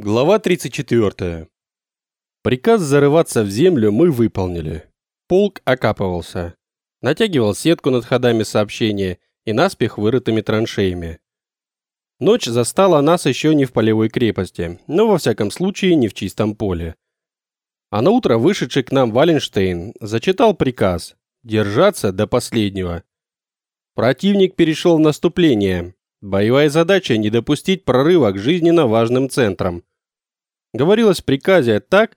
Глава 34. Приказ зарываться в землю мы выполнили. Полк окапывался. Натягивал сетку над ходами сообщения и наспех вырытыми траншеями. Ночь застала нас еще не в полевой крепости, но во всяком случае не в чистом поле. А на утро вышедший к нам Валенштейн зачитал приказ держаться до последнего. Противник перешел в наступление. Боевая задача не допустить прорыва к жизненно важным центрам. Говорилось в приказе так,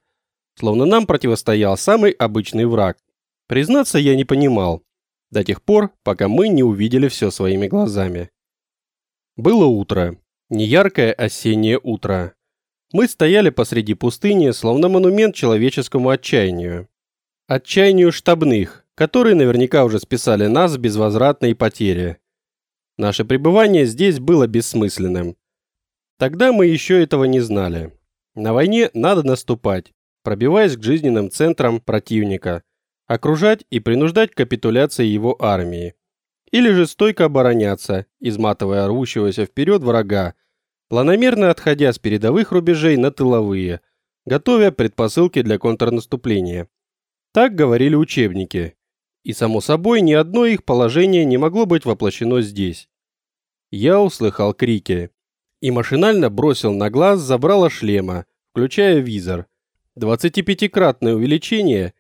словно нам противостоял самый обычный враг. Признаться, я не понимал, до тех пор, пока мы не увидели все своими глазами. Было утро, неяркое осеннее утро. Мы стояли посреди пустыни, словно монумент человеческому отчаянию. Отчаянию штабных, которые наверняка уже списали нас в безвозвратные потери. Наше пребывание здесь было бессмысленным. Тогда мы еще этого не знали. На войне надо наступать, пробиваясь к жизненным центрам противника, окружать и принуждать к капитуляции его армии. Или же стойко обороняться, изматывая рвущегося вперед врага, планомерно отходя с передовых рубежей на тыловые, готовя предпосылки для контрнаступления. Так говорили учебники. И само собой, ни одно их положение не могло быть воплощено здесь. Я услыхал крики и машинально бросил на глаз забрало шлема, включая визор. 25-кратное увеличение,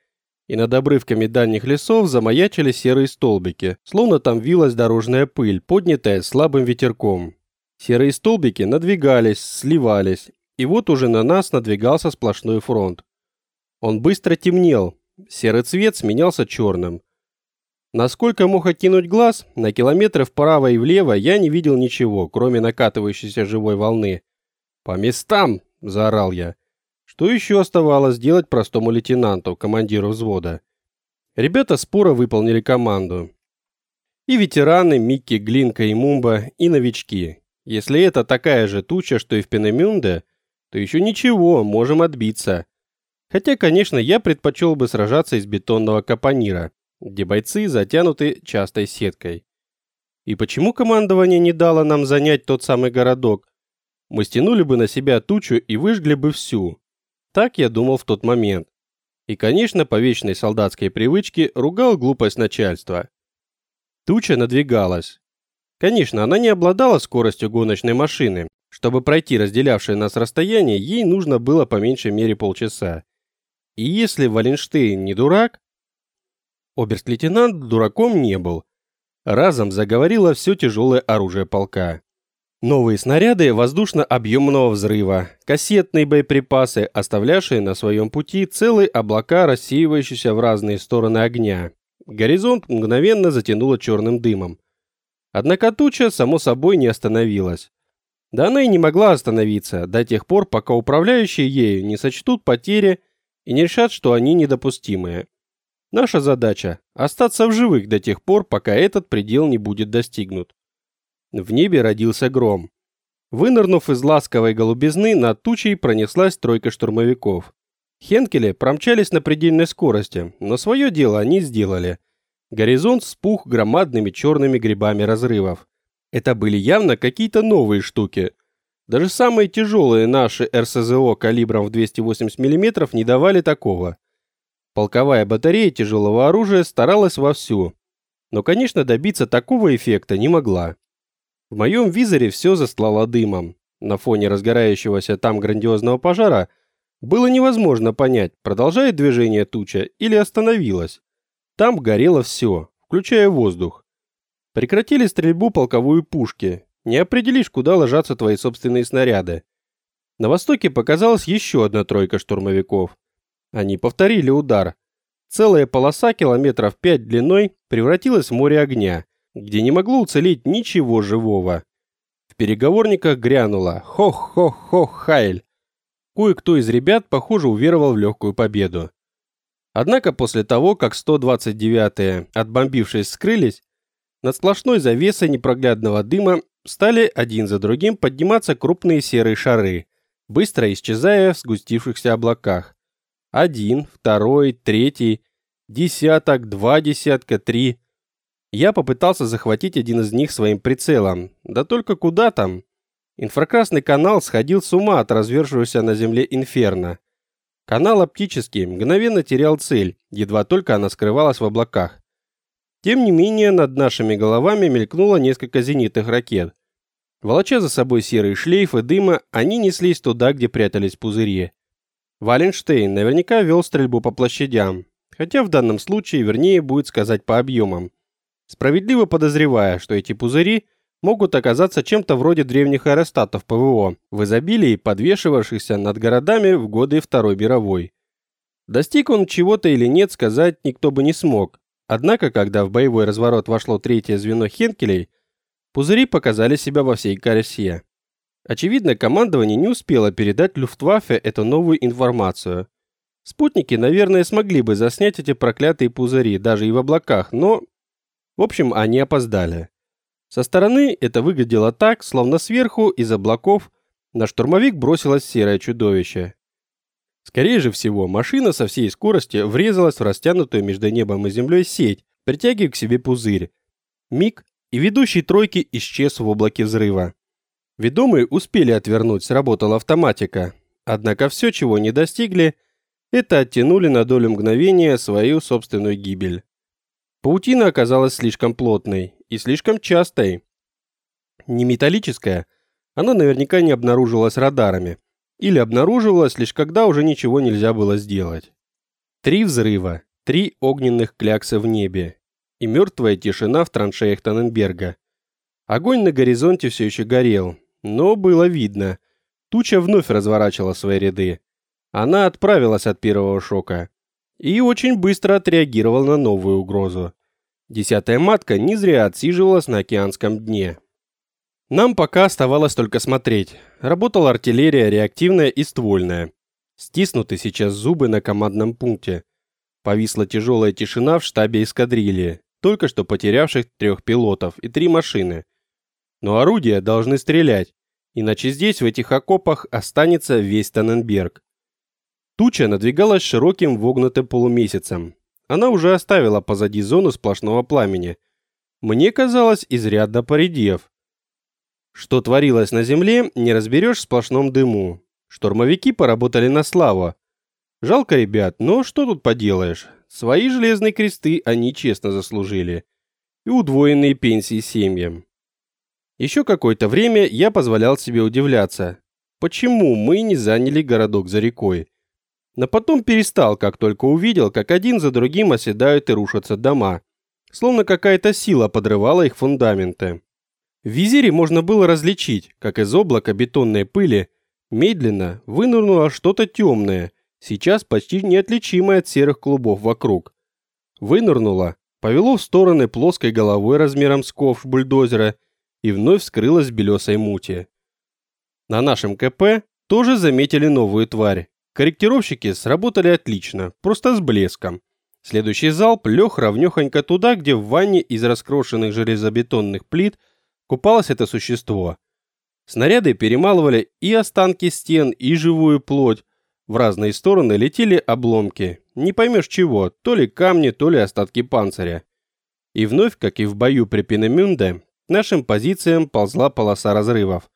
и над обрывками дальних лесов замаячили серые столбики, словно там вилась дорожная пыль, поднятая слабым ветерком. Серые столбики надвигались, сливались, и вот уже на нас надвигался сплошной фронт. Он быстро темнел, серый цвет сменялся черным. Насколько мог окинуть глаз, на километры вправо и влево я не видел ничего, кроме накатывающейся живой волны. «По местам!» – заорал я. Что еще оставалось делать простому лейтенанту, командиру взвода? Ребята споро выполнили команду. И ветераны Микки, Глинка и Мумба, и новички. Если это такая же туча, что и в Пенемюнде, то еще ничего, можем отбиться. Хотя, конечно, я предпочел бы сражаться из бетонного капонира где бойцы затянуты частой сеткой. И почему командование не дало нам занять тот самый городок? Мы стянули бы на себя тучу и выжгли бы всю. Так я думал в тот момент. И, конечно, по вечной солдатской привычке ругал глупость начальства. Туча надвигалась. Конечно, она не обладала скоростью гоночной машины. Чтобы пройти разделявшее нас расстояние, ей нужно было по меньшей мере полчаса. И если Валенштейн не дурак, Оберст-лейтенант дураком не был. Разом заговорило все тяжелое оружие полка. Новые снаряды воздушно-объемного взрыва, кассетные боеприпасы, оставлявшие на своем пути целые облака, рассеивающиеся в разные стороны огня. Горизонт мгновенно затянуло черным дымом. Однако туча, само собой, не остановилась. Да она и не могла остановиться до тех пор, пока управляющие ею не сочтут потери и не решат, что они недопустимые. Наша задача – остаться в живых до тех пор, пока этот предел не будет достигнут. В небе родился гром. Вынырнув из ласковой голубизны, над тучей пронеслась тройка штурмовиков. Хенкели промчались на предельной скорости, но свое дело они сделали. Горизонт спух громадными черными грибами разрывов. Это были явно какие-то новые штуки. Даже самые тяжелые наши РСЗО калибром в 280 мм не давали такого. Полковая батарея тяжелого оружия старалась вовсю, но, конечно, добиться такого эффекта не могла. В моем визоре все застлало дымом. На фоне разгорающегося там грандиозного пожара было невозможно понять, продолжает движение туча или остановилась. Там горело все, включая воздух. Прекратили стрельбу полковые пушки. Не определишь, куда ложатся твои собственные снаряды. На востоке показалась еще одна тройка штурмовиков. Они повторили удар. Целая полоса километров пять длиной превратилась в море огня, где не могло уцелеть ничего живого. В переговорниках грянуло «Хох-хох-хох-хайль». Кое-кто из ребят, похоже, уверовал в легкую победу. Однако после того, как 129-е, отбомбившись, скрылись, над сплошной завесой непроглядного дыма стали один за другим подниматься крупные серые шары, быстро исчезая в сгустившихся облаках. Один, второй, третий, десяток, два десятка, три. Я попытался захватить один из них своим прицелом, да только куда там? Инфракрасный канал сходил с ума от развершегося на земле инферно. Канал оптический мгновенно терял цель, едва только она скрывалась в облаках. Тем не менее, над нашими головами мелькнуло несколько зенитных ракет. Волоча за собой серые шлейфы дыма, они неслись туда, где прятались пузыри. Валенштейн наверняка вел стрельбу по площадям, хотя в данном случае вернее будет сказать по объемам. Справедливо подозревая, что эти пузыри могут оказаться чем-то вроде древних аэростатов ПВО, в изобилии подвешивавшихся над городами в годы Второй мировой. Достиг он чего-то или нет, сказать никто бы не смог. Однако, когда в боевой разворот вошло третье звено Хенкелей, пузыри показали себя во всей красе. Очевидно, командование не успело передать Люфтваффе эту новую информацию. Спутники, наверное, смогли бы заснять эти проклятые пузыри даже и в облаках, но... В общем, они опоздали. Со стороны это выглядело так, словно сверху из облаков на штурмовик бросилось серое чудовище. Скорее же всего, машина со всей скорости врезалась в растянутую между небом и землей сеть, притягивая к себе пузырь. Миг, и ведущий тройки исчез в облаке взрыва. Ведомые успели отвернуть, сработала автоматика. Однако все, чего не достигли, это оттянули на долю мгновения свою собственную гибель. Паутина оказалась слишком плотной и слишком частой. Не металлическая, она наверняка не обнаружилась радарами – или обнаруживалось лишь когда уже ничего нельзя было сделать. Три взрыва, три огненных кляксы в небе и мертвая тишина в траншеях Таненберга. Огонь на горизонте все еще горел, но было видно, туча вновь разворачивала свои ряды. Она отправилась от первого шока и очень быстро отреагировала на новую угрозу. Десятая матка не зря отсиживалась на океанском дне. Нам пока оставалось только смотреть. Работала артиллерия реактивная и ствольная. Стиснуты сейчас зубы на командном пункте. Повисла тяжелая тишина в штабе эскадрильи, только что потерявших трех пилотов и три машины. Но орудия должны стрелять, иначе здесь, в этих окопах, останется весь Таненберг. Туча надвигалась широким вогнутым полумесяцем. Она уже оставила позади зону сплошного пламени. Мне казалось, изрядно поредев. Что творилось на земле, не разберешь в сплошном дыму. Штурмовики поработали на славу. Жалко ребят, но что тут поделаешь? Свои железные кресты они честно заслужили. И удвоенные пенсии семьям. Еще какое-то время я позволял себе удивляться, почему мы не заняли городок за рекой. Но потом перестал, как только увидел, как один за другим оседают и рушатся дома, словно какая-то сила подрывала их фундаменты. В визире можно было различить, как из облака бетонной пыли медленно вынырнуло что-то темное, сейчас почти неотличимое от серых клубов вокруг. Вынырнуло, повело в стороны плоской головой размером с ковш бульдозера и вновь скрылось в белесой мути. На нашем КП тоже заметили новую тварь. Корректировщики сработали отлично, просто с блеском. Следующий залп лег ровнёхонько туда, где в ванне из раскрошенных железобетонных плит – купалось это существо. Снаряды перемалывали и останки стен, и живую плоть. В разные стороны летели обломки. Не поймешь чего, то ли камни, то ли остатки панциря. И вновь, как и в бою при Пенемюнде, нашим позициям ползла полоса разрывов.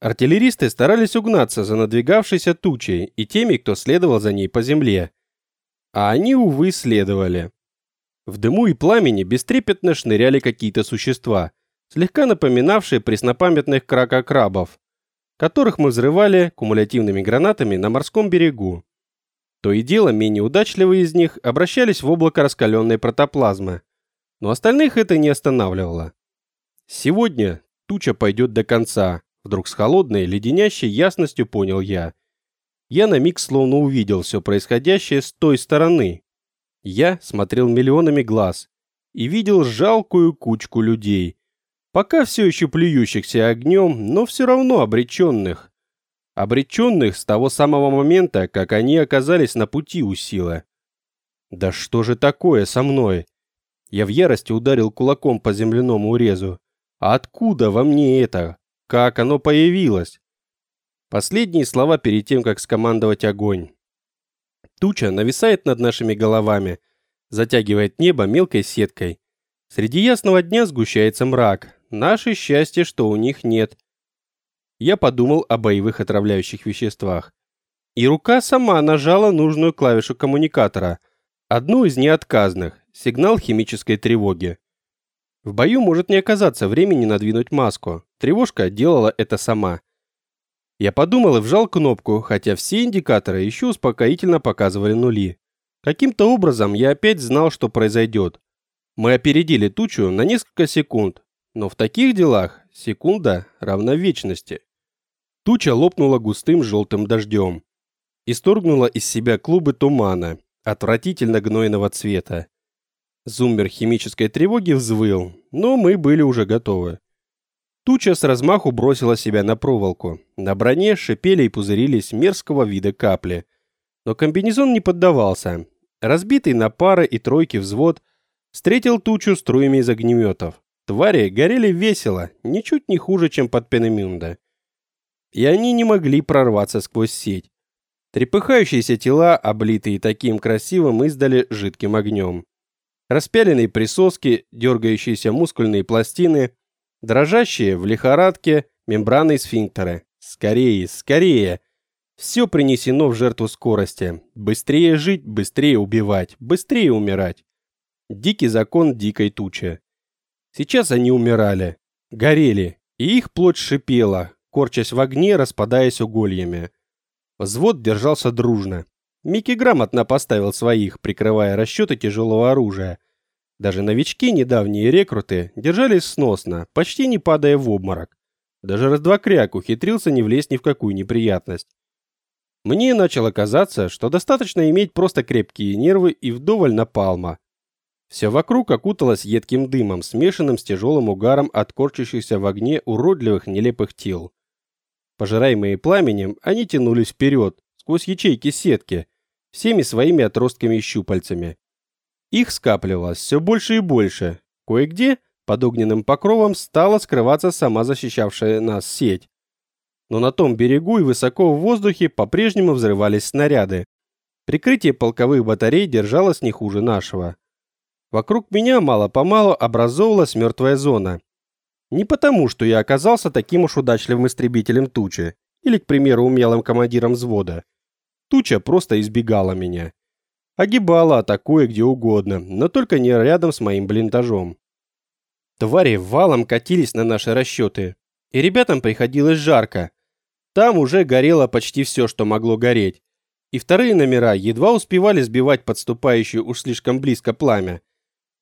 Артиллеристы старались угнаться за надвигавшейся тучей и теми, кто следовал за ней по земле. А они, увы, следовали. В дыму и пламени бестрепетно шныряли какие-то существа – слегка напоминавшие преснопамятных кракокрабов, которых мы взрывали кумулятивными гранатами на морском берегу. То и дело менее удачливые из них обращались в облако раскаленной протоплазмы, но остальных это не останавливало. Сегодня туча пойдет до конца, вдруг с холодной, леденящей ясностью понял я. Я на миг словно увидел все происходящее с той стороны. Я смотрел миллионами глаз и видел жалкую кучку людей, Пока все еще плюющихся огнем, но все равно обреченных. Обреченных с того самого момента, как они оказались на пути у силы. Да что же такое со мной? Я в ярости ударил кулаком по земляному урезу. Откуда во мне это? Как оно появилось? Последние слова перед тем, как скомандовать огонь. Туча нависает над нашими головами, затягивает небо мелкой сеткой. Среди ясного дня сгущается мрак, Наше счастье, что у них нет. Я подумал о боевых отравляющих веществах. И рука сама нажала нужную клавишу коммуникатора, одну из неотказных, сигнал химической тревоги. В бою может не оказаться времени надвинуть маску. Тревожка делала это сама. Я подумал и вжал кнопку, хотя все индикаторы еще успокоительно показывали нули. Каким-то образом я опять знал, что произойдет. Мы опередили тучу на несколько секунд, но в таких делах секунда равна вечности. Туча лопнула густым желтым дождем. Исторгнула из себя клубы тумана, отвратительно гнойного цвета. Зуммер химической тревоги взвыл, но мы были уже готовы. Туча с размаху бросила себя на проволоку. На броне шипели и пузырились мерзкого вида капли. Но комбинезон не поддавался. Разбитый на пары и тройки взвод встретил тучу струями из огнеметов. Твари горели весело, ничуть не хуже, чем под Пенемюнда. И они не могли прорваться сквозь сеть. Трепыхающиеся тела, облитые таким красивым, издали жидким огнем. Распяленные присоски, дергающиеся мускульные пластины, дрожащие в лихорадке мембраны сфинктеры. Скорее, скорее! Все принесено в жертву скорости. Быстрее жить, быстрее убивать, быстрее умирать. Дикий закон дикой тучи. Сейчас они умирали, горели, и их плоть шипела, корчась в огне, распадаясь угольями. Взвод держался дружно. Микки грамотно поставил своих, прикрывая расчеты тяжелого оружия. Даже новички, недавние рекруты, держались сносно, почти не падая в обморок. Даже раздвокряк ухитрился не влезть ни в какую неприятность. Мне начало казаться, что достаточно иметь просто крепкие нервы и вдоволь напалма. Все вокруг окуталось едким дымом, смешанным с тяжелым угаром от корчащихся в огне уродливых нелепых тел. Пожираемые пламенем, они тянулись вперед, сквозь ячейки сетки, всеми своими отростками и щупальцами. Их скапливалось все больше и больше. Кое-где под огненным покровом стала скрываться сама защищавшая нас сеть но на том берегу и высоко в воздухе по-прежнему взрывались снаряды. Прикрытие полковых батарей держалось не хуже нашего. Вокруг меня мало-помалу образовалась мертвая зона. Не потому, что я оказался таким уж удачливым истребителем тучи, или, к примеру, умелым командиром взвода. Туча просто избегала меня. Огибала, атакуя где угодно, но только не рядом с моим блиндажом. Твари валом катились на наши расчеты, и ребятам приходилось жарко, там уже горело почти все, что могло гореть. И вторые номера едва успевали сбивать подступающее уж слишком близко пламя.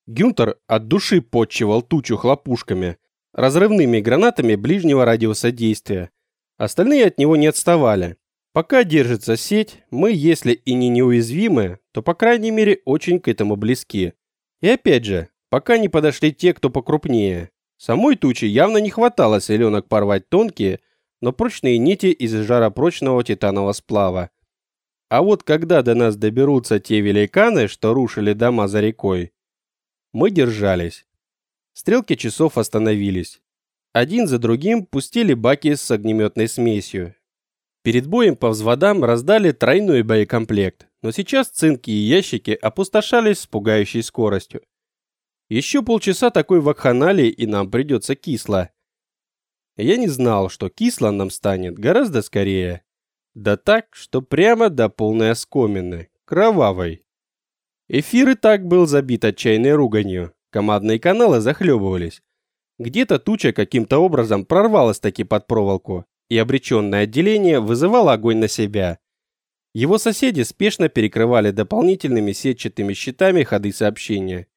Гюнтер от души подчивал тучу хлопушками, разрывными гранатами ближнего радиуса действия. Остальные от него не отставали. Пока держится сеть, мы, если и не неуязвимы, то по крайней мере очень к этому близки. И опять же, пока не подошли те, кто покрупнее. Самой тучи явно не хватало селенок порвать тонкие, но прочные нити из жаропрочного титанового сплава. А вот когда до нас доберутся те великаны, что рушили дома за рекой, мы держались. Стрелки часов остановились. Один за другим пустили баки с огнеметной смесью. Перед боем по взводам раздали тройной боекомплект, но сейчас цинки и ящики опустошались с пугающей скоростью. Еще полчаса такой вакханалии и нам придется кисло. Я не знал, что кисло нам станет гораздо скорее. Да так, что прямо до полной оскомины, кровавой. Эфир и так был забит отчаянной руганью. Командные каналы захлебывались. Где-то туча каким-то образом прорвалась таки под проволоку, и обреченное отделение вызывало огонь на себя. Его соседи спешно перекрывали дополнительными сетчатыми щитами ходы сообщения.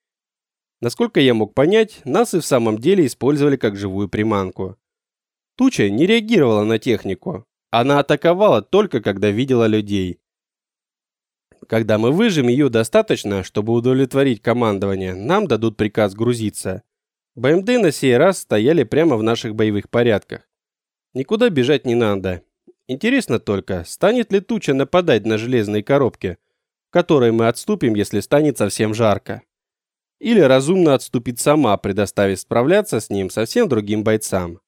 Насколько я мог понять, нас и в самом деле использовали как живую приманку. Туча не реагировала на технику. Она атаковала только когда видела людей. Когда мы выжим ее достаточно, чтобы удовлетворить командование, нам дадут приказ грузиться. БМД на сей раз стояли прямо в наших боевых порядках. Никуда бежать не надо. Интересно только, станет ли туча нападать на железные коробки, в которые мы отступим, если станет совсем жарко. Или разумно отступить сама, предоставив справляться с ним совсем другим бойцам.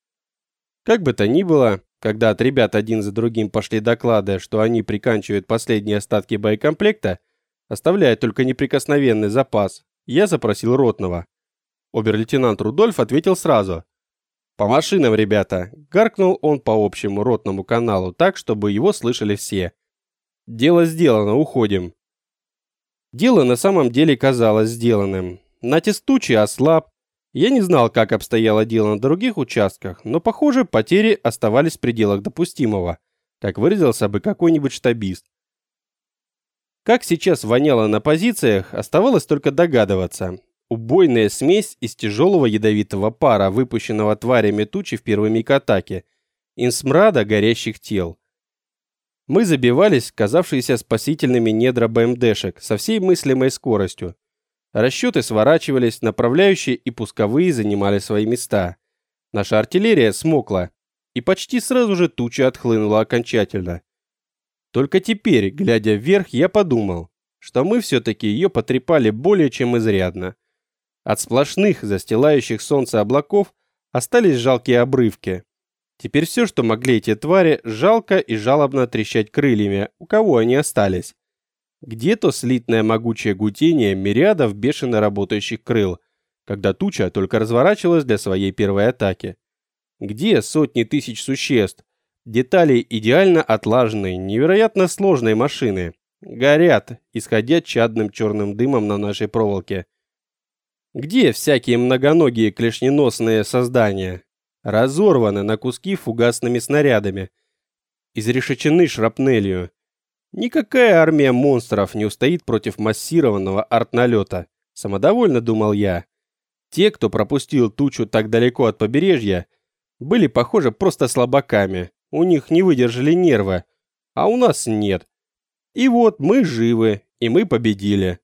Как бы то ни было, когда от ребят один за другим пошли доклады, что они приканчивают последние остатки боекомплекта, оставляя только неприкосновенный запас, я запросил ротного. Обер-лейтенант Рудольф ответил сразу. «По машинам, ребята!» – гаркнул он по общему ротному каналу так, чтобы его слышали все. «Дело сделано, уходим!» Дело на самом деле казалось сделанным. Натиск тучи ослаб. Я не знал, как обстояло дело на других участках, но, похоже, потери оставались в пределах допустимого, как выразился бы какой-нибудь штабист. Как сейчас воняло на позициях, оставалось только догадываться. Убойная смесь из тяжелого ядовитого пара, выпущенного тварями тучи в первый миг атаки, и смрада горящих тел. Мы забивались казавшиеся спасительными недра БМДшек со всей мыслимой скоростью. Расчеты сворачивались, направляющие и пусковые занимали свои места. Наша артиллерия смокла, и почти сразу же туча отхлынула окончательно. Только теперь, глядя вверх, я подумал, что мы все-таки ее потрепали более чем изрядно. От сплошных, застилающих солнце облаков, остались жалкие обрывки. Теперь все, что могли эти твари, жалко и жалобно трещать крыльями, у кого они остались. Где-то слитное могучее гудение мириадов бешено работающих крыл, когда туча только разворачивалась для своей первой атаки. Где сотни тысяч существ, детали идеально отлаженной, невероятно сложной машины, горят, исходя чадным черным дымом на нашей проволоке. Где всякие многоногие клешненосные создания, разорваны на куски фугасными снарядами, изрешечены шрапнелью. Никакая армия монстров не устоит против массированного артналета, самодовольно думал я. Те, кто пропустил тучу так далеко от побережья, были, похоже, просто слабаками. У них не выдержали нервы, а у нас нет. И вот мы живы, и мы победили.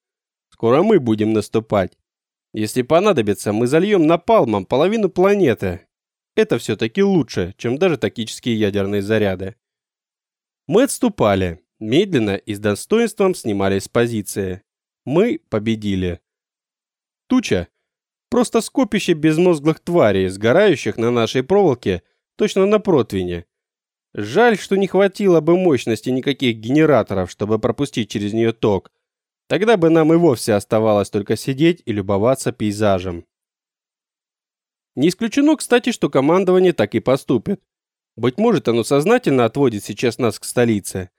Скоро мы будем наступать. Если понадобится, мы зальем напалмом половину планеты. Это все-таки лучше, чем даже тактические ядерные заряды. Мы отступали, медленно и с достоинством снимались с позиции. Мы победили. Туча – просто скопище безмозглых тварей, сгорающих на нашей проволоке, точно на противне. Жаль, что не хватило бы мощности никаких генераторов, чтобы пропустить через нее ток, Тогда бы нам и вовсе оставалось только сидеть и любоваться пейзажем. Не исключено, кстати, что командование так и поступит. Быть может, оно сознательно отводит сейчас нас к столице.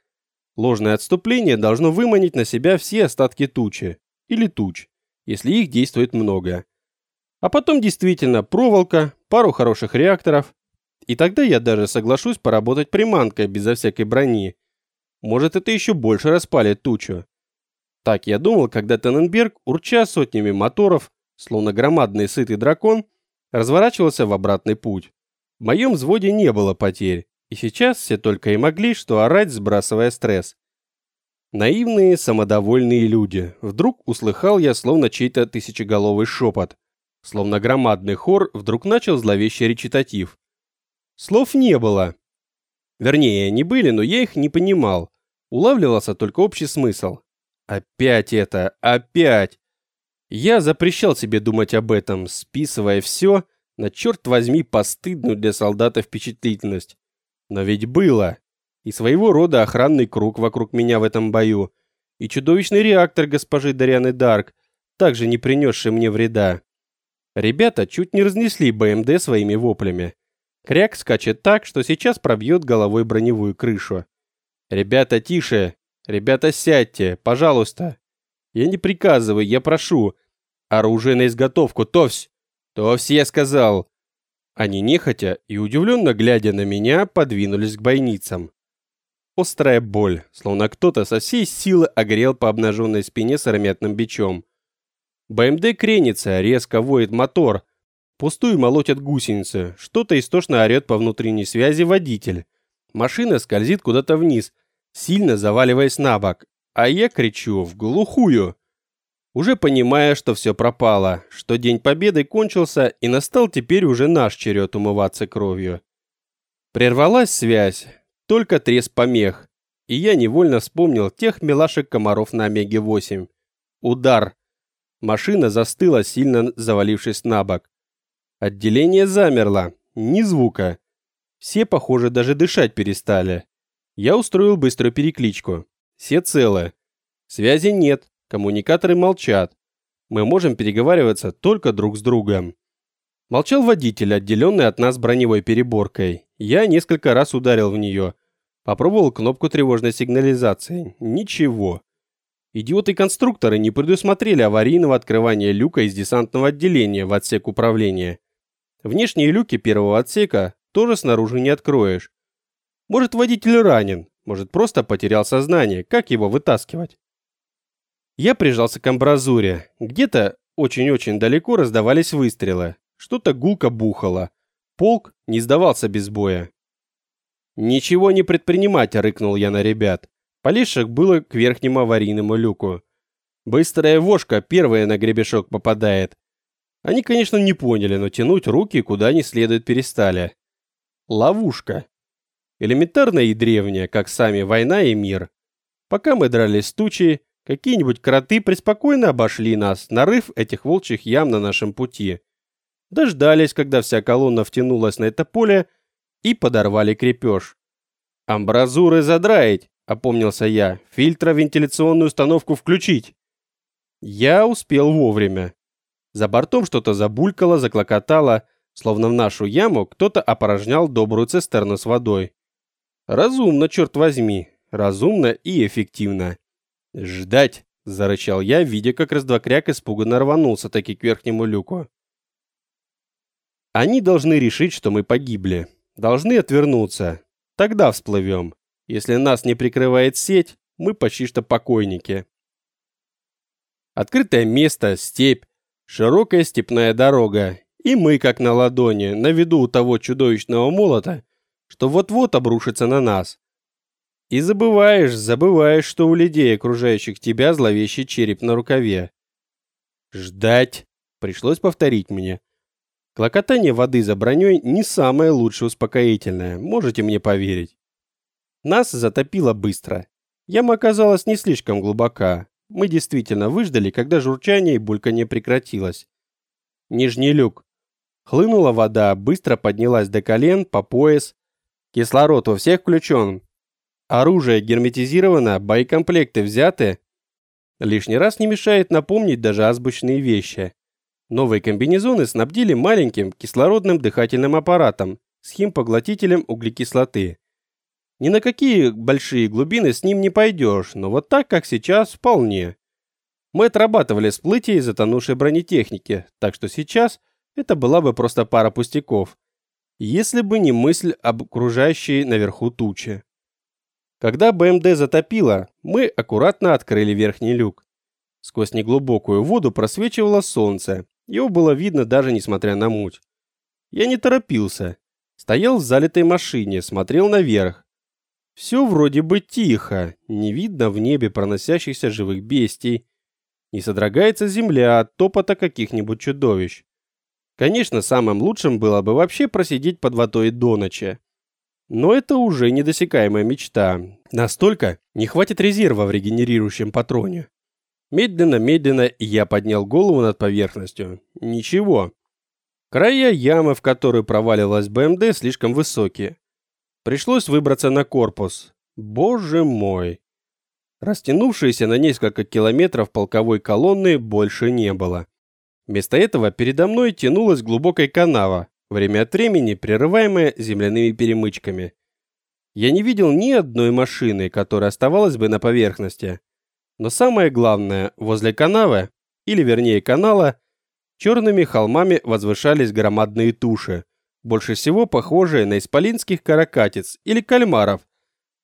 Ложное отступление должно выманить на себя все остатки тучи. Или туч, если их действует много. А потом действительно проволока, пару хороших реакторов. И тогда я даже соглашусь поработать приманкой безо всякой брони. Может, это еще больше распалит тучу. Так я думал, когда Тенненберг, урча сотнями моторов, словно громадный сытый дракон, разворачивался в обратный путь. В моем взводе не было потерь, и сейчас все только и могли что орать, сбрасывая стресс. Наивные, самодовольные люди. Вдруг услыхал я словно чей-то тысячеголовый шепот. Словно громадный хор вдруг начал зловещий речитатив. Слов не было. Вернее, они были, но я их не понимал. Улавливался только общий смысл. Опять это, опять. Я запрещал себе думать об этом, списывая все на черт возьми постыдную для солдата впечатлительность. Но ведь было. И своего рода охранный круг вокруг меня в этом бою, и чудовищный реактор госпожи Дарианы Дарк, также не принесший мне вреда. Ребята чуть не разнесли БМД своими воплями. Кряк скачет так, что сейчас пробьет головой броневую крышу. «Ребята, тише! Ребята, сядьте, пожалуйста. Я не приказываю, я прошу. Оружие на изготовку, Товсь. Товсь, я сказал. Они нехотя и удивленно глядя на меня, подвинулись к бойницам. Острая боль, словно кто-то со всей силы огрел по обнаженной спине сыромятным бичом. БМД кренится, резко воет мотор. Пустую молотят гусеницы. Что-то истошно орет по внутренней связи водитель. Машина скользит куда-то вниз – сильно заваливаясь на бок, а я кричу в глухую, уже понимая, что все пропало, что день победы кончился и настал теперь уже наш черед умываться кровью. Прервалась связь, только треск помех, и я невольно вспомнил тех милашек комаров на Омеге-8. Удар. Машина застыла, сильно завалившись на бок. Отделение замерло, ни звука. Все, похоже, даже дышать перестали. Я устроил быструю перекличку. Все целы. Связи нет, коммуникаторы молчат. Мы можем переговариваться только друг с другом. Молчал водитель, отделенный от нас броневой переборкой. Я несколько раз ударил в нее. Попробовал кнопку тревожной сигнализации. Ничего. Идиоты-конструкторы не предусмотрели аварийного открывания люка из десантного отделения в отсек управления. Внешние люки первого отсека тоже снаружи не откроешь. Может, водитель ранен, может, просто потерял сознание, как его вытаскивать? Я прижался к амбразуре. Где-то очень-очень далеко раздавались выстрелы. Что-то гулко бухало. Полк не сдавался без боя. «Ничего не предпринимать», — рыкнул я на ребят. Полишек было к верхнему аварийному люку. Быстрая вошка первая на гребешок попадает. Они, конечно, не поняли, но тянуть руки куда не следует перестали. Ловушка. Элементарная и древняя, как сами война и мир. Пока мы дрались с тучей, какие-нибудь кроты преспокойно обошли нас, нарыв этих волчьих ям на нашем пути. Дождались, когда вся колонна втянулась на это поле и подорвали крепеж. «Амбразуры задраить!» — опомнился я. «Фильтровентиляционную установку включить!» Я успел вовремя. За бортом что-то забулькало, заклокотало, словно в нашу яму кто-то опорожнял добрую цистерну с водой. Разумно, черт возьми, разумно и эффективно. Ждать, зарычал я, видя, как раздвокряк испуганно рванулся таки к верхнему люку. Они должны решить, что мы погибли. Должны отвернуться. Тогда всплывем. Если нас не прикрывает сеть, мы почти что покойники. Открытое место, степь, широкая степная дорога, и мы, как на ладони, на виду у того чудовищного молота, что вот-вот обрушится на нас. И забываешь, забываешь, что у людей, окружающих тебя, зловещий череп на рукаве. Ждать. Пришлось повторить мне. Клокотание воды за броней не самое лучшее успокоительное, можете мне поверить. Нас затопило быстро. Яма оказалась не слишком глубока. Мы действительно выждали, когда журчание и бульканье прекратилось. Нижний люк. Хлынула вода, быстро поднялась до колен, по пояс, Кислород у всех включен. Оружие герметизировано, боекомплекты взяты. Лишний раз не мешает напомнить даже азбучные вещи. Новые комбинезоны снабдили маленьким кислородным дыхательным аппаратом с химпоглотителем углекислоты. Ни на какие большие глубины с ним не пойдешь, но вот так, как сейчас, вполне. Мы отрабатывали всплытие из затонувшей бронетехники, так что сейчас это была бы просто пара пустяков если бы не мысль об окружающей наверху туче. Когда БМД затопило, мы аккуратно открыли верхний люк. Сквозь неглубокую воду просвечивало солнце. Его было видно даже несмотря на муть. Я не торопился. Стоял в залитой машине, смотрел наверх. Все вроде бы тихо, не видно в небе проносящихся живых бестий. Не содрогается земля от топота каких-нибудь чудовищ. Конечно, самым лучшим было бы вообще просидеть под водой до ночи. Но это уже недосягаемая мечта. Настолько не хватит резерва в регенерирующем патроне. Медленно-медленно я поднял голову над поверхностью. Ничего. Края ямы, в которую проваливалась БМД, слишком высокие. Пришлось выбраться на корпус. Боже мой. Растянувшейся на несколько километров полковой колонны больше не было. Вместо этого передо мной тянулась глубокая канава, время от времени прерываемая земляными перемычками. Я не видел ни одной машины, которая оставалась бы на поверхности. Но самое главное, возле канавы, или вернее канала, черными холмами возвышались громадные туши, больше всего похожие на исполинских каракатиц или кальмаров,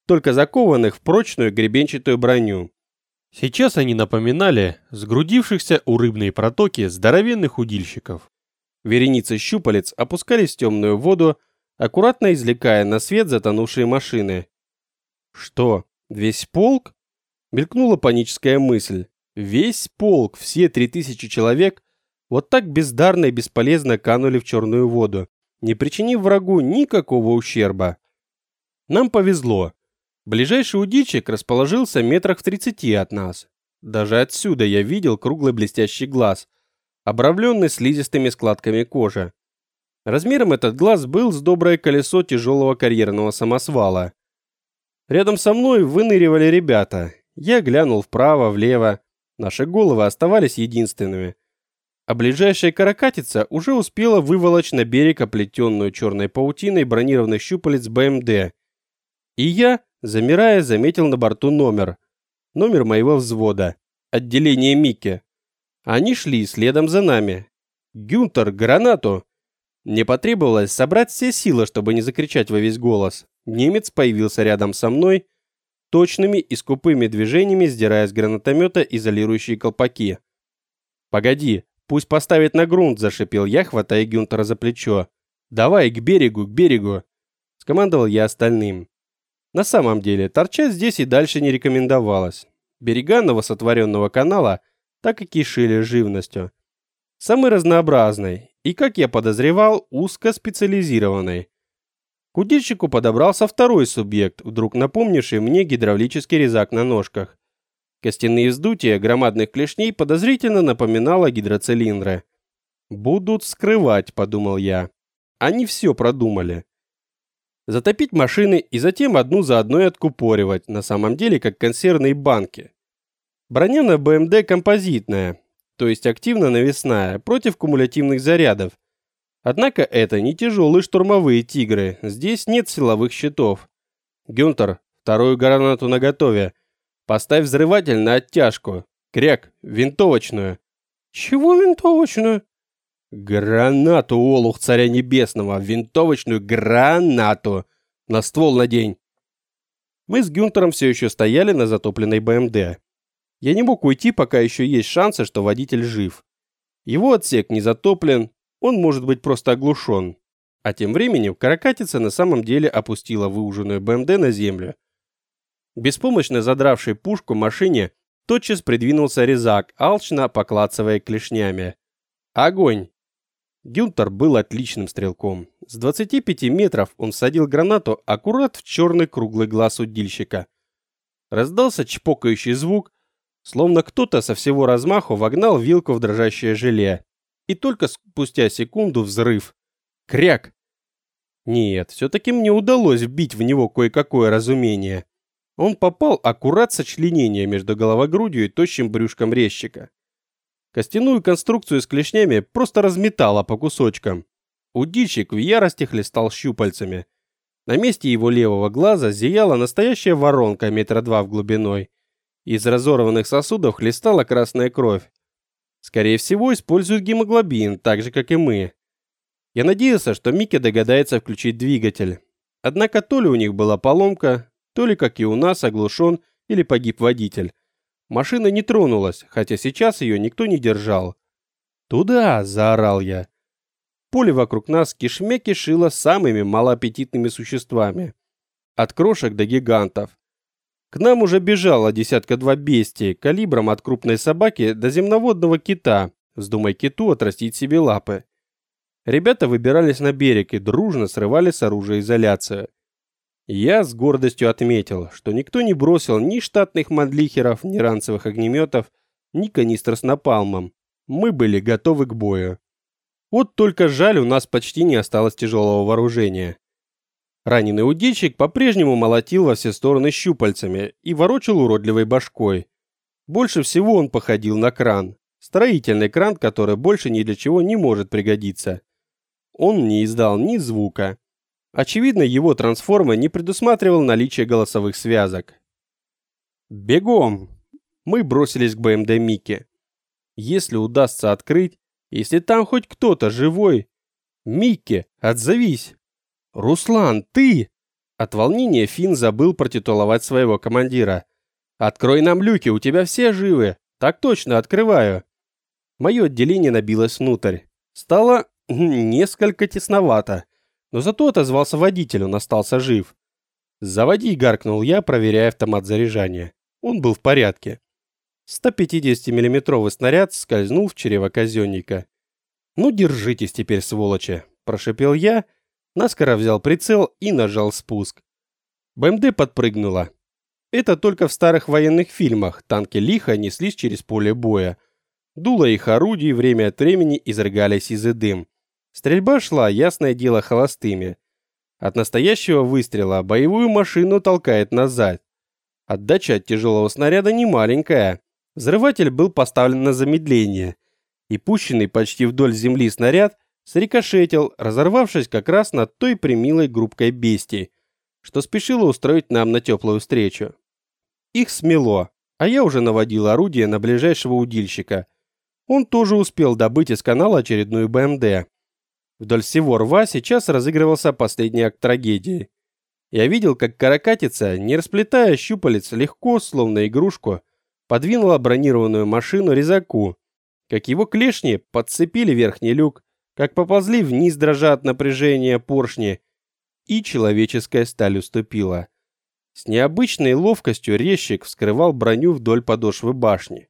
только закованных в прочную гребенчатую броню. Сейчас они напоминали сгрудившихся у рыбной протоки здоровенных удильщиков. Вереницы щупалец опускались в темную воду, аккуратно извлекая на свет затонувшие машины. Что, весь полк? Мелькнула паническая мысль. Весь полк, все три тысячи человек, вот так бездарно и бесполезно канули в черную воду, не причинив врагу никакого ущерба. Нам повезло. Ближайший удильщик расположился метрах в тридцати от нас. Даже отсюда я видел круглый блестящий глаз, обрамленный слизистыми складками кожи. Размером этот глаз был с доброе колесо тяжелого карьерного самосвала. Рядом со мной выныривали ребята. Я глянул вправо, влево. Наши головы оставались единственными. а ближайшая каракатица уже успела выволочь на берег оплетенную черной паутиной бронированных щупалец БМД. И я, замирая, заметил на борту номер. Номер моего взвода. Отделение Микки. Они шли следом за нами. «Гюнтер, гранату!» Мне потребовалось собрать все силы, чтобы не закричать во весь голос. Немец появился рядом со мной, точными и скупыми движениями сдирая с гранатомета изолирующие колпаки. «Погоди, пусть поставит на грунт», – зашипел я, хватая Гюнтера за плечо. «Давай, к берегу, к берегу!» – скомандовал я остальным. На самом деле, торчать здесь и дальше не рекомендовалось. Берега новосотворенного канала так и кишили живностью. Самой разнообразной и, как я подозревал, узкоспециализированной. К удильщику подобрался второй субъект, вдруг напомнивший мне гидравлический резак на ножках. Костяные вздутия громадных клешней подозрительно напоминало гидроцилиндры. «Будут скрывать», — подумал я. Они все продумали. Затопить машины и затем одну за одной откупоривать, на самом деле как консервные банки. Броня на БМД композитная, то есть активно навесная, против кумулятивных зарядов, Однако это не тяжелые штурмовые тигры, здесь нет силовых щитов. Гюнтер, вторую гранату наготове. Поставь взрыватель на оттяжку. Кряк, винтовочную. Чего винтовочную? Гранату, олух царя небесного, винтовочную гранату. На ствол надень. Мы с Гюнтером все еще стояли на затопленной БМД. Я не мог уйти, пока еще есть шансы, что водитель жив. Его отсек не затоплен, он может быть просто оглушен. А тем временем каракатица на самом деле опустила выуженную БМД на землю. Беспомощно задравший пушку машине тотчас придвинулся резак, алчно поклацывая клешнями. Огонь! Гюнтер был отличным стрелком. С 25 метров он всадил гранату аккурат в черный круглый глаз удильщика. Раздался чпокающий звук, словно кто-то со всего размаху вогнал вилку в дрожащее желе. И только спустя секунду взрыв. Кряк! Нет, все-таки мне удалось вбить в него кое-какое разумение. Он попал аккурат сочленение между головогрудью и тощим брюшком резчика. Костяную конструкцию с клешнями просто разметало по кусочкам. Удильщик в ярости хлестал щупальцами. На месте его левого глаза зияла настоящая воронка метра два в глубиной. Из разорванных сосудов хлестала красная кровь. Скорее всего, используют гемоглобин, так же, как и мы. Я надеялся, что Микки догадается включить двигатель. Однако то ли у них была поломка, то ли, как и у нас, оглушен или погиб водитель. Машина не тронулась, хотя сейчас ее никто не держал. «Туда!» – заорал я. Поле вокруг нас кишмя кишило самыми малоаппетитными существами. От крошек до гигантов. К нам уже бежало десятка-два бестий, калибром от крупной собаки до земноводного кита, вздумай киту отрастить себе лапы. Ребята выбирались на берег и дружно срывали с оружия изоляцию. Я с гордостью отметил, что никто не бросил ни штатных мандлихеров, ни ранцевых огнеметов, ни канистр с напалмом. Мы были готовы к бою. Вот только жаль, у нас почти не осталось тяжелого вооружения. Раненый удильщик по-прежнему молотил во все стороны щупальцами и ворочал уродливой башкой. Больше всего он походил на кран. Строительный кран, который больше ни для чего не может пригодиться. Он не издал ни звука. Очевидно, его трансформер не предусматривал наличие голосовых связок. «Бегом!» Мы бросились к БМД Микки. Если удастся открыть, если там хоть кто-то живой... Микки, отзовись! «Руслан, ты!» От волнения Финн забыл протитуловать своего командира. «Открой нам люки, у тебя все живы!» «Так точно, открываю!» Мое отделение набилось внутрь. Стало несколько тесновато, но зато отозвался водитель, он остался жив. «Заводи!» – гаркнул я, проверяя автомат заряжания. Он был в порядке. 150-миллиметровый снаряд скользнул в чрево казенника. «Ну, держитесь теперь, сволочи!» – прошипел я – Наскоро взял прицел и нажал спуск. БМД подпрыгнула. Это только в старых военных фильмах танки лихо неслись через поле боя. Дуло их орудий время от времени изрыгали сизый дым. Стрельба шла, ясное дело, холостыми. От настоящего выстрела боевую машину толкает назад. Отдача от тяжелого снаряда не маленькая. Взрыватель был поставлен на замедление. и пущенный почти вдоль земли снаряд срикошетил, разорвавшись как раз над той примилой группкой бестий, что спешило устроить нам на теплую встречу. Их смело, а я уже наводил орудие на ближайшего удильщика. Он тоже успел добыть из канала очередную БМД. Вдоль всего рва сейчас разыгрывался последний акт трагедии. Я видел, как каракатица, не расплетая щупалец, легко, словно игрушку, подвинула бронированную машину резаку, как его клешни подцепили верхний люк, как поползли вниз, дрожа от напряжения поршни, и человеческая сталь уступила. С необычной ловкостью резчик вскрывал броню вдоль подошвы башни.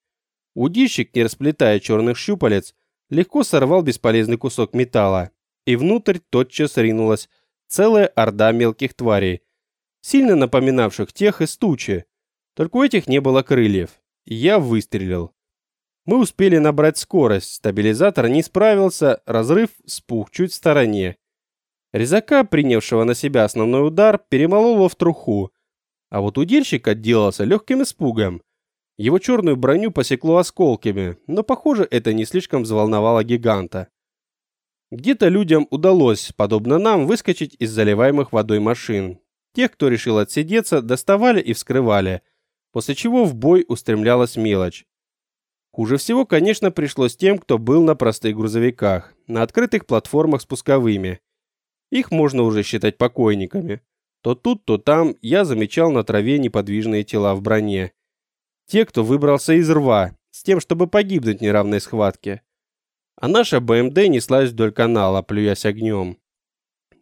Удильщик, не расплетая черных щупалец, легко сорвал бесполезный кусок металла, и внутрь тотчас ринулась целая орда мелких тварей, сильно напоминавших тех из тучи. Только у этих не было крыльев. Я выстрелил. Мы успели набрать скорость, стабилизатор не справился, разрыв спух чуть в стороне. Резака, принявшего на себя основной удар, перемололо в труху, а вот удильщик отделался легким испугом. Его черную броню посекло осколками, но, похоже, это не слишком взволновало гиганта. Где-то людям удалось, подобно нам, выскочить из заливаемых водой машин. Тех, кто решил отсидеться, доставали и вскрывали, после чего в бой устремлялась мелочь. Хуже всего, конечно, пришлось тем, кто был на простых грузовиках, на открытых платформах с пусковыми. Их можно уже считать покойниками. То тут, то там я замечал на траве неподвижные тела в броне. Те, кто выбрался из рва, с тем, чтобы погибнуть в неравной схватке. А наша БМД неслась вдоль канала, плюясь огнем.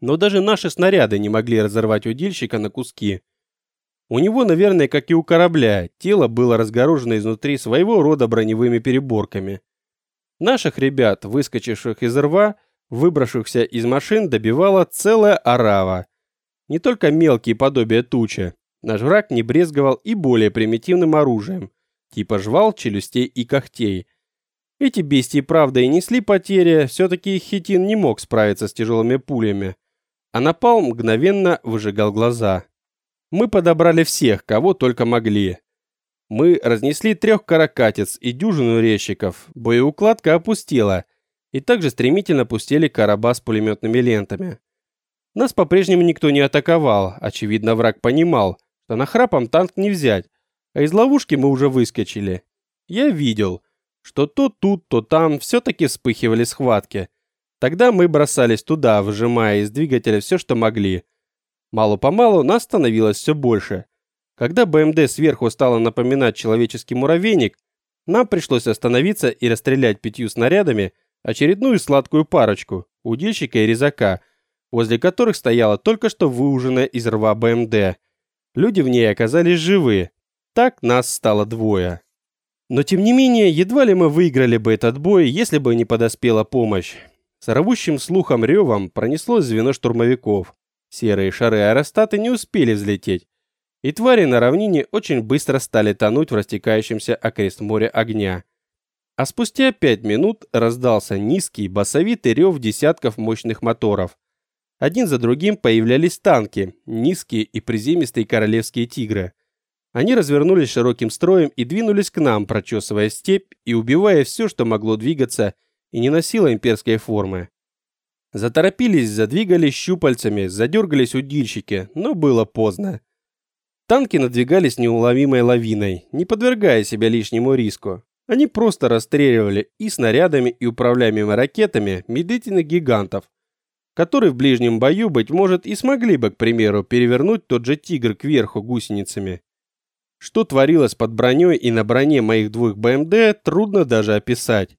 Но даже наши снаряды не могли разорвать удильщика на куски. У него, наверное, как и у корабля, тело было разгорожено изнутри своего рода броневыми переборками. Наших ребят, выскочивших из рва, выбравшихся из машин, добивала целая орава. Не только мелкие подобия тучи. Наш враг не брезговал и более примитивным оружием, типа жвал, челюстей и когтей. Эти бестии, правда, и несли потери, все-таки хитин не мог справиться с тяжелыми пулями. А напал мгновенно выжигал глаза. Мы подобрали всех, кого только могли. Мы разнесли трех каракатиц и дюжину резчиков. Боеукладка опустела, и также стремительно пустили короба с пулеметными лентами. Нас по-прежнему никто не атаковал. Очевидно, враг понимал, что на храпом танк не взять, а из ловушки мы уже выскочили. Я видел, что то тут, то там все-таки вспыхивали схватки. Тогда мы бросались туда, выжимая из двигателя все, что могли. Мало-помалу нас становилось все больше. Когда БМД сверху стала напоминать человеческий муравейник, нам пришлось остановиться и расстрелять пятью снарядами очередную сладкую парочку, удильщика и резака, возле которых стояла только что выуженная из рва БМД. Люди в ней оказались живы. Так нас стало двое. Но тем не менее, едва ли мы выиграли бы этот бой, если бы не подоспела помощь. С рвущим слухом ревом пронеслось звено штурмовиков. Серые шары аэростаты не успели взлететь, и твари на равнине очень быстро стали тонуть в растекающемся окрест моря огня. А спустя пять минут раздался низкий басовитый рев десятков мощных моторов. Один за другим появлялись танки, низкие и приземистые королевские тигры. Они развернулись широким строем и двинулись к нам, прочесывая степь и убивая все, что могло двигаться и не носило имперской формы. Заторопились, задвигались щупальцами, задергались удильщики, но было поздно. Танки надвигались неуловимой лавиной, не подвергая себя лишнему риску. Они просто расстреливали и снарядами, и управляемыми ракетами медлительных гигантов, которые в ближнем бою, быть может, и смогли бы, к примеру, перевернуть тот же «Тигр» кверху гусеницами. Что творилось под броней и на броне моих двух БМД, трудно даже описать.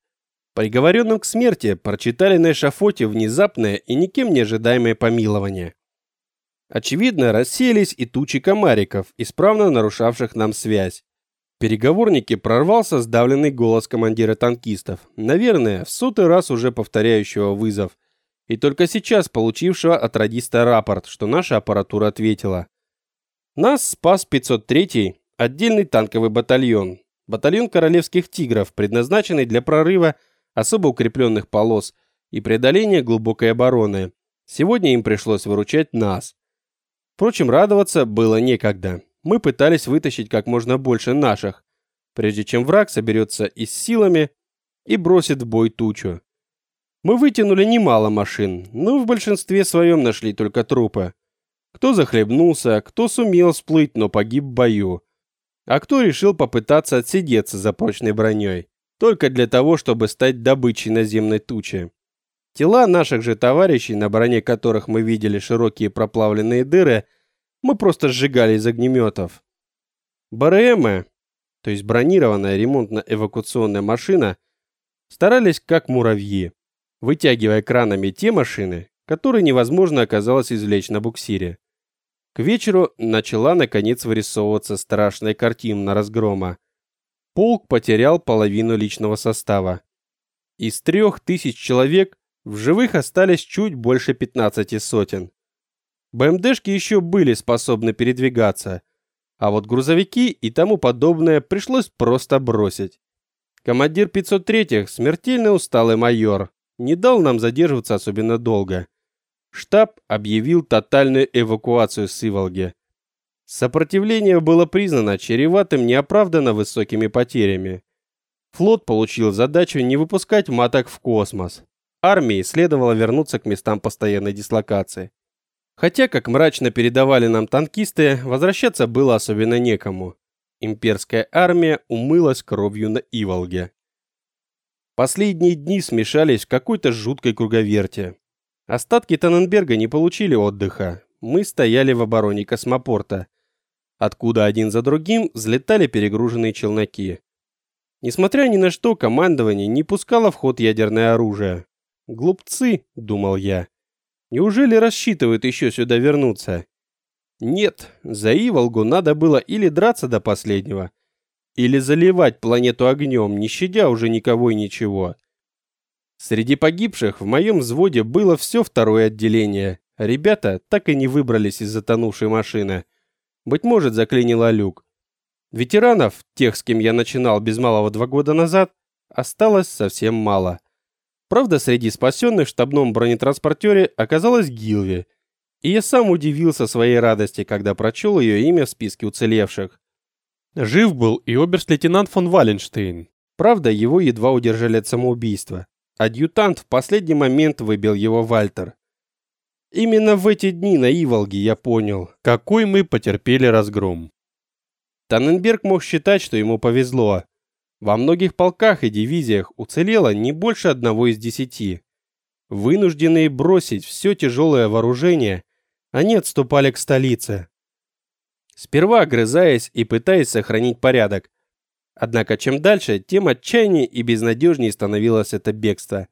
Приговоренным к смерти прочитали на эшафоте внезапное и никем не ожидаемое помилование. Очевидно, расселись и тучи комариков, исправно нарушавших нам связь. В переговорнике прорвался сдавленный голос командира танкистов, наверное, в сотый раз уже повторяющего вызов, и только сейчас получившего от радиста рапорт, что наша аппаратура ответила. Нас спас 503-й, отдельный танковый батальон, батальон королевских тигров, предназначенный для прорыва особо укрепленных полос и преодоления глубокой обороны. Сегодня им пришлось выручать нас. Впрочем, радоваться было некогда. Мы пытались вытащить как можно больше наших, прежде чем враг соберется и с силами. и бросит в бой тучу. Мы вытянули немало машин, но в большинстве своем нашли только трупы. Кто захлебнулся, кто сумел всплыть, но погиб в бою. А кто решил попытаться отсидеться за прочной броней, только для того, чтобы стать добычей наземной тучи. Тела наших же товарищей, на броне которых мы видели широкие проплавленные дыры, мы просто сжигали из огнеметов. БРМы, то есть бронированная ремонтно-эвакуационная машина, старались как муравьи, вытягивая кранами те машины, которые невозможно оказалось извлечь на буксире. К вечеру начала наконец вырисовываться страшная картина разгрома. Полк потерял половину личного состава. Из трех тысяч человек в живых остались чуть больше 15 сотен. БМДшки еще были способны передвигаться, а вот грузовики и тому подобное пришлось просто бросить. Командир 503-х, смертельно усталый майор, не дал нам задерживаться особенно долго. Штаб объявил тотальную эвакуацию с Иволги. Сопротивление было признано чреватым неоправданно высокими потерями. Флот получил задачу не выпускать маток в космос. Армии следовало вернуться к местам постоянной дислокации. Хотя, как мрачно передавали нам танкисты, возвращаться было особенно некому. Имперская армия умылась кровью на Иволге. Последние дни смешались в какой-то жуткой круговерте. Остатки Таненберга не получили отдыха. Мы стояли в обороне космопорта, откуда один за другим взлетали перегруженные челноки. Несмотря ни на что, командование не пускало в ход ядерное оружие. Глупцы, думал я. Неужели рассчитывают еще сюда вернуться? Нет, за Иволгу надо было или драться до последнего, или заливать планету огнем, не щадя уже никого и ничего. Среди погибших в моем взводе было все второе отделение. Ребята так и не выбрались из затонувшей машины. Быть может, заклинило люк. Ветеранов, тех, с кем я начинал без малого два года назад, осталось совсем мало. Правда, среди спасенных в штабном бронетранспортере оказалась Гилви, и я сам удивился своей радости, когда прочел ее имя в списке уцелевших. Жив был и оберст-лейтенант фон Валенштейн. Правда, его едва удержали от самоубийства. Адъютант в последний момент выбил его Вальтер. Именно в эти дни на Иволге я понял, какой мы потерпели разгром. Танненберг мог считать, что ему повезло. Во многих полках и дивизиях уцелело не больше одного из десяти. Вынужденные бросить все тяжелое вооружение, они отступали к столице. Сперва огрызаясь и пытаясь сохранить порядок, Однако чем дальше, тем отчаяннее и безнадежнее становилось это бегство.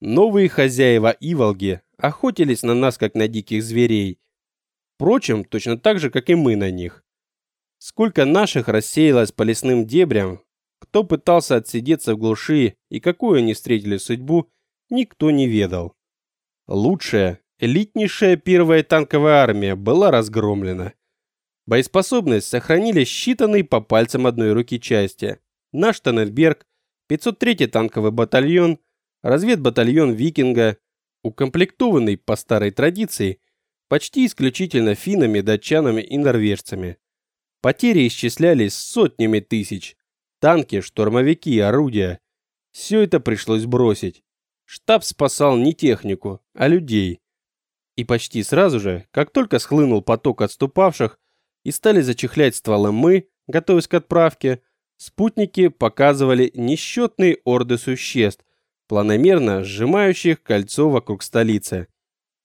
Новые хозяева Иволги охотились на нас, как на диких зверей. Впрочем, точно так же, как и мы на них. Сколько наших рассеялось по лесным дебрям, кто пытался отсидеться в глуши и какую они встретили судьбу, никто не ведал. Лучшая, элитнейшая первая танковая армия была разгромлена. Боеспособность сохранили считанные по пальцам одной руки части. Наш Тоннельберг, 503-й танковый батальон, разведбатальон Викинга, укомплектованный по старой традиции почти исключительно финнами, датчанами и норвежцами. Потери исчислялись сотнями тысяч. Танки, штурмовики, орудия. Все это пришлось бросить. Штаб спасал не технику, а людей. И почти сразу же, как только схлынул поток отступавших, и стали зачехлять стволы мы, готовясь к отправке, спутники показывали несчетные орды существ, планомерно сжимающих кольцо вокруг столицы.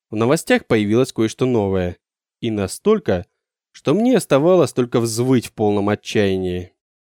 В новостях появилось кое-что новое. И настолько, что мне оставалось только взвыть в полном отчаянии.